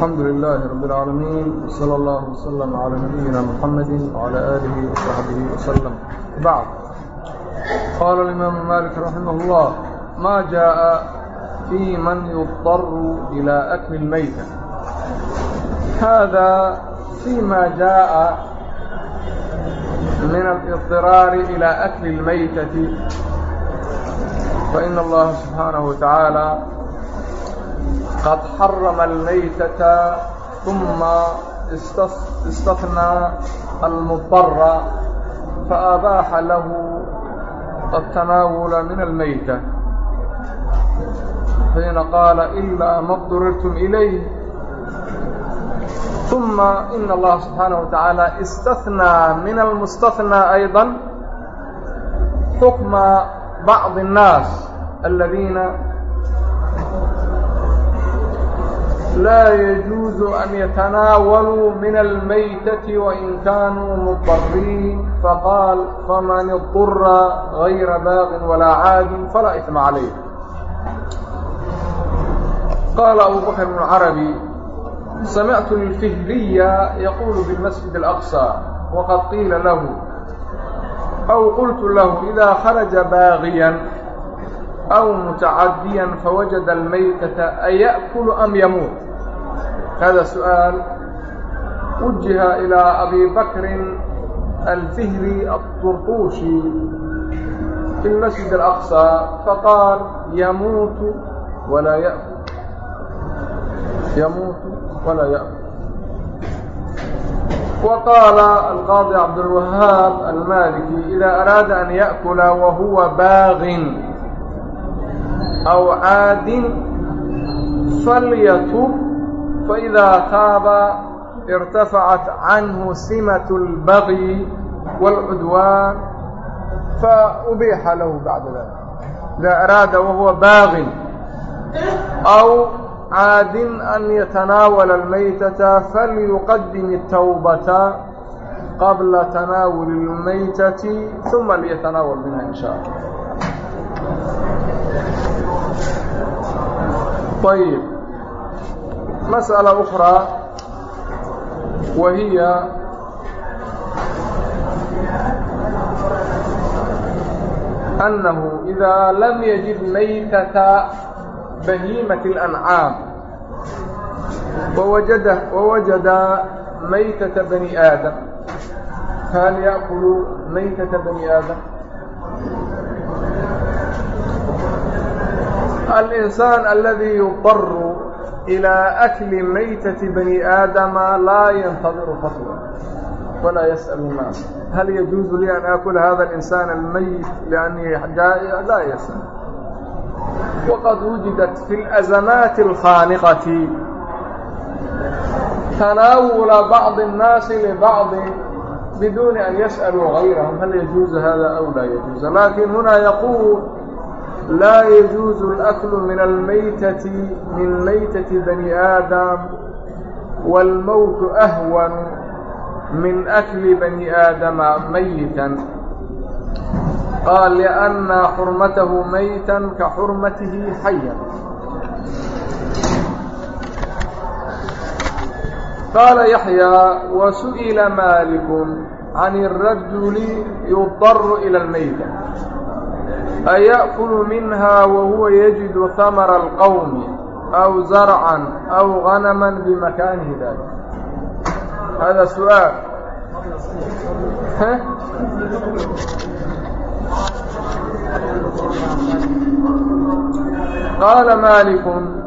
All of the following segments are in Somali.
alxamdu lilaahi rabi اlcaalamiin wsala allah wslm calى nabiyina muxamadi wcalى aalihi wsaxbihi wslm bacd qaala alimaamu malik raximah اllah ma jaaءa fii man yudaru ila akli اlmayta hada fii ma jaaءa min alidiraari ila akli اlmaytati faina allaha subxaanaه wa tacaala qad xarama almaytata uma istahnaa almudara faabaaxa lahu atanaawula min almayta xiina qaala ilaa ma durirtum ilayh uma in allaha subxaanaه watacaala istahnaa min almustahnaa ayضa xukma bacضi الnaas aladiina لا يجوز أن يتناولوا من الميتة وإن كانوا مضطرين فقال فمن اضطر غير باغ ولا عاد فلا إثم عليه قال أبو بكر بن العربي سمعت الفهرية يقول بالمسجد الأقصى وقد قيل له أو قلت له إذا خرج باغيا أو متعديا فوجد الميتة أيأكل أم يموت هذا سؤال وجه إلى أبي بكر الفهري الطرطوشي في المسجد الأقصى فقال يموت ولا يأكل يموت ولا يأكل وقال القاضي عبد الوهاب المالكي إذا أراد أن يأكل وهو باغٍ aw caadin falyatub faidaa taaba irtafacat canhu simat اlbaqyi wاlcudwaan faubixa lahu bacda dalik ida araada wahuwa baaqin aw caadin an yatanaawala almaytata falyuqadim الtawbata qabla tanaawuli اlmaytati uma liyatanawal minha in sha allah ayb masأalة أخرى wahiya أnnahu إida lam yajid maytata bahiimaة الأncaam wawajada maytata bani aadam hal yaأkulu maytata bani aadam الإنسان الذي يضطر إلى أكل ميتة بني آدم لا ينتظر فضلا ولا يسأل الناس هل يجوز لي أن آكل هذا الإنسان الميت لأني جائع لا يسأل وقد وجدت في الأزمات الخانقة تناول بعض الناس لبعض بدون أن يسألوا غيرهم هل يجوز هذا أو لا يجوز لكن هنا يقول laa yajuusu اlaklu min almaytati min maytati bani aadam wاlmowtu ahwan min akli bani aadama mayitan qaal liأnna xurmatahu maytan ka xurmatihi xayan qaala yaxyaa wasu'ila maaliku can الrajuli yudaru ilى اlmayta aya'kulu minha wahuwa yajidu hamara alqawmi aw zarcan aw hanaman bimakaanihi daalik hada su'aal qaala maalikun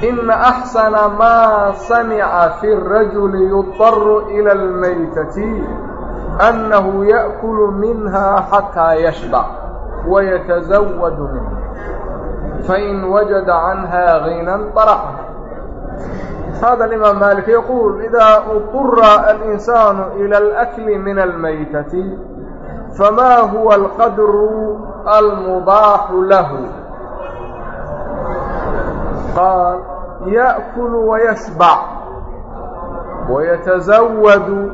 إن أحسن ما سمع في الرجل يضطر إلى الميتة أنه يأكل منها حتى يشبع. ويتزود منه فإن وجد عنها غنى طرحه هذا الإمام مالك يقول إذا اضطر الإنسان إلى الأكل من الميتة فما هو القدر المباح له قال يأكل ويشبع ويتزود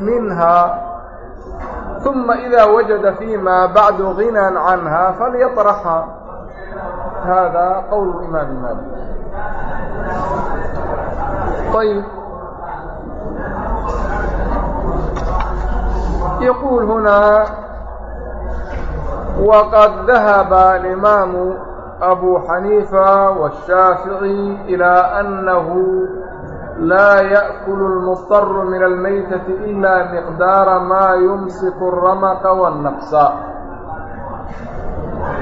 منها uma إida wajada fi ma bacdu غinan canha falyaطraxha hada qowl imaami maalik ayb يقول هنا وقد ذهب الإمام أبو حنيفة والشافعي إلى أنه لا يأكل المضطر من الميتة إلا مقدار ما يمسك الرمق والنقص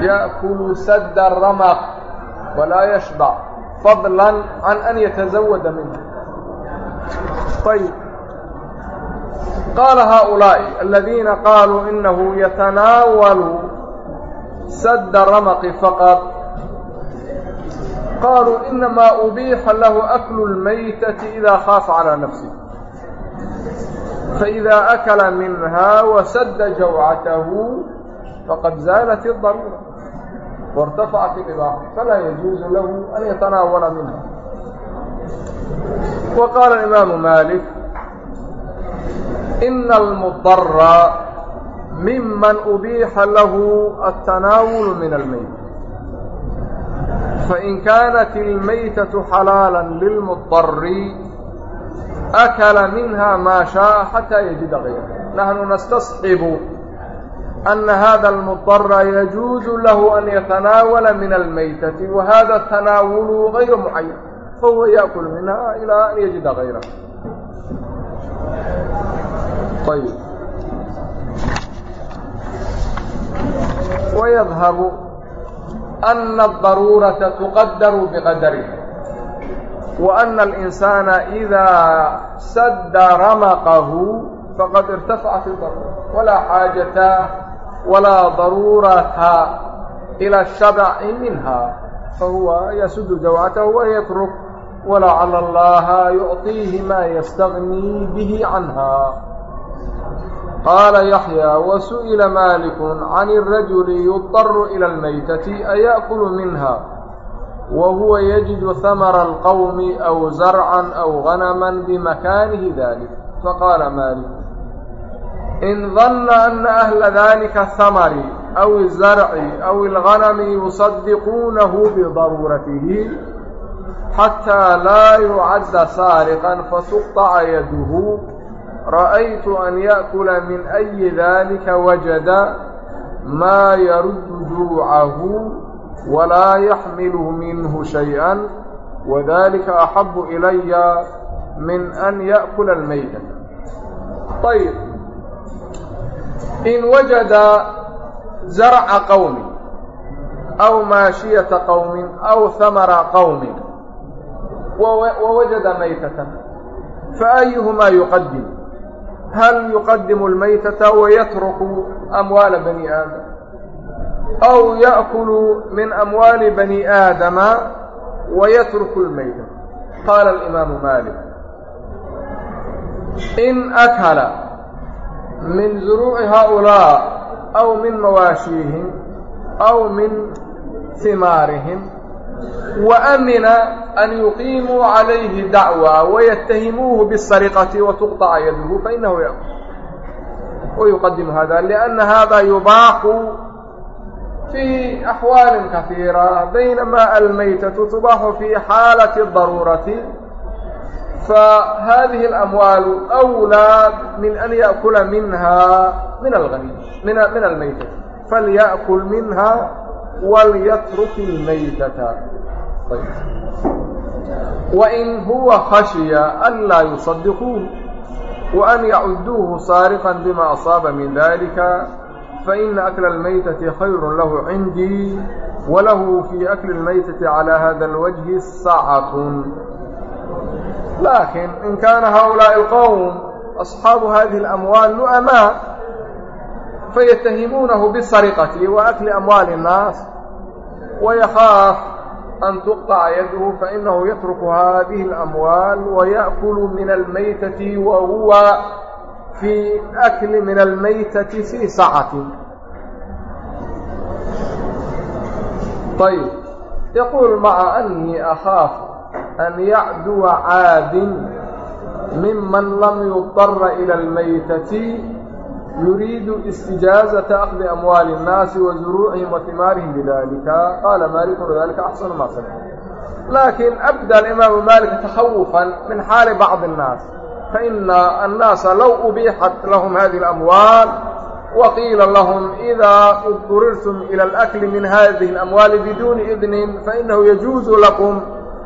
يأكل سد الرمق ولا يشبع فضلا عن أن يتزود منه طيب قال هؤلاء الذين قالوا إنه يتناول سد الرمق فقط qaaluu inamaa ubiixa lahu aklu lmaytati idaa khaafa calaa nafsih faإidaa akala minhaa wasadda jawcatahu faqad zaalat الdaruura waاrtafacat الibaaxa falaa yajuuzu lahu an yatanaawala minha وqاaل الإmاaم مالك إن المضر مiمaن أبيiحa له التanاawل من المyت الميت فإن كانت الميتة حلالا للمضطر أكل منها ما شاء حتى يجد غيره نحن نستصحب أن هذا المضطر يجوز له أن يتناول من الميتة وهذا التناول غير معين فهو يأكل منها إلى أن يجد غيره طيب أna الdaruuraةa tuqadaru biqadariha وأna الإnsaana إidaa sada ramaqahu faqad irtafacat الdaruura walaa xaajata walaa daruurata إilى الshadci minha fahuwa yasudu jawcatahu wayatruk walacala اllaha yuعطiihi ma ystagni bih canha عنها قال يحيى وسئل مالك عن الرجل يضطر إلى الميتة أيأكل منها وهو يجد ثمر القوم أو زرعا أو غنما بمكانه ذلك فقال مالك إن ظن أن أهل ذلك الثمر أو الزرع أو الغنم يصدقونه بضرورته حتى لا يعد سارقا فتقطع يده رأيت أن يأكل من أي ذلك وجد ما يرد جوعه ولا يحمله منه شيئا وذلك أحب إلي من أن يأكل الميتة طيب إن وجد زرع قوم أو ماشية قوم أو ثمر قوم ووجد ميتة فأيهما يقدم هل يقدم الميتة ويترك أموال بني آدم أو يأكل من أموال بني آدم ويترك الميتة قال الإمام مالك إن أكل من زروع هؤلاء أو من مواشيهم أو من ثمارهم وأmن أn يقيmوا عlيه dعوى ويتhموه بالسرقة وتقطع يده فإنh ويqدم hذا لأن hذا يubاح في أحوال كثيرة بينما الميتة تباح في حالة الضرورة فهذه الأموال أولى من أن يأكل منها من الغني من من الميتة فليأكل منها wlyatruk اlmaytata wain huwa khashya an laa yusadiquuh waan yacuduuhu saariqan bima asaaba min dalika faina akla اlmaytati khayru lahu cindii walahu fii akli اlmaytati calى hada اlwajhi sacatun laakiin in kaana haulaaءi اlqowm asxaabu hadihi اlamwaal nu'maa fayatahimuunahu bisariqati wa akli amwaali الnaas ويخاف أن تقطع يده فإنه يترك هذه الأموال ويأكل من الميتة وهو في أكل من الميتة في سعة طيب يقول مع أني أخاف أن يعدو عاد ممن لم يضطر إلى الميتة yuriidu istijaazata akhdi amwaali الnaasi wa zuruucihim wa himaarihim bidalika qaala maaliku wadalika axsanu maa samictu laakin abda alimaamu maalika takhawufan min xaali bacdi الnaas faina annaasa low ubiixat lahum hadihi اlamwaal waqiila lahm إida durirtum ilى اlakli min hadihi اlamwaali biduuni idnin fainahu yajuuzu lakum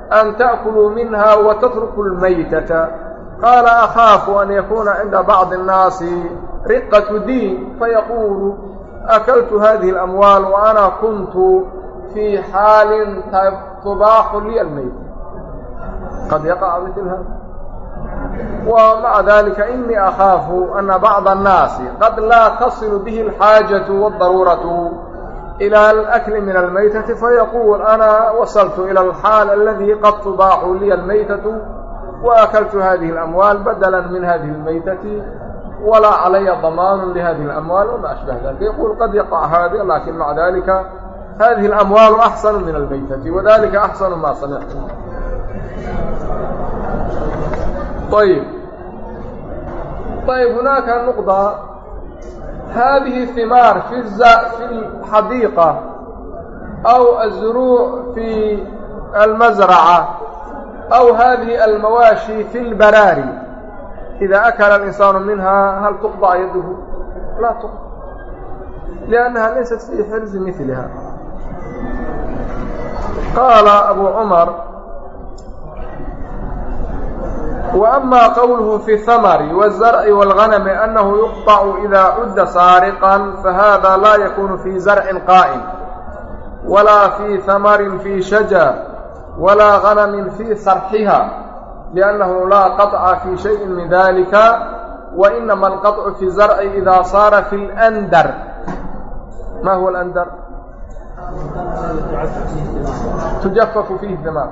an ta'kuluu minha wa tatruku اlmaytata qaala akhaafu an yakuuna cinda bacdi الnaasi riqaة diin fayaquulu akaltu hadihi اlamwaal waana kuntu fii xaalin tubaaxu li almayt qad yaqaca mil hada wa maca dalika inii akhaafu ana bacda annaasi qad laa tasilu bihi alxaajaةu wadaruuraةu ilى alakli min almaytati fayaquul ana wasaltu ila alxaal aladi qad tubaaxu liya almaytaةu waakaltu hadihi اlamwaal badala min hadihi اlmaytati walaa calaya damaanu lihadihi اlamwaal wama ashbaha dalik yaquul qad yaqac haada laakiin maca dalika hadihi اlamwaalu axsanu min almaytati wadalika axsanu maa samictu ayb ayb hunaaka nuqda hadihi himaar fi اlxadiiqa aw aلzuruuc fi almasraca aw hadihi almawaashi fi اlbaraari إida akala الإnsaanu minhaa hal tuqطع yadhu laa tuq لأnnaha laysat fii xirzi miliha qaala abu cumar وأma qowluhu fi الhamri والزarci والغanmi أnnahu yuqطc إida cudda saariqا fahada laa yakunu fii zarci qaa'm walaa fii hamri fii shajar walaa غanmi fii sarxiha لأنه لا قطع في شيء من ذلك وإنما القطع في الزرع إذا صار في الأندر ما هو الأندر تجفف فيه الدماء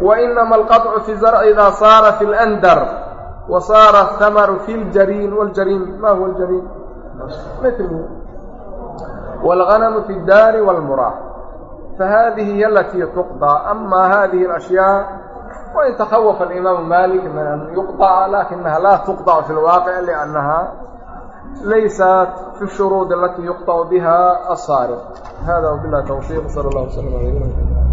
وإنما القطع في الزرع إذا صار في الأندر وصار الثمر في الجرين والجرين ما هو الجرين مثله والغنم في الدار والمراه فهذه هي التي تقضى أما هذه الأشياء وإن تخوف الإمام مالك من أن يقطع لكنها لا تقطع في الواقع لأنها ليست في الشروط التي يقطع بها الصارف هذا وبالله توفيق صلى الله عليه وسلم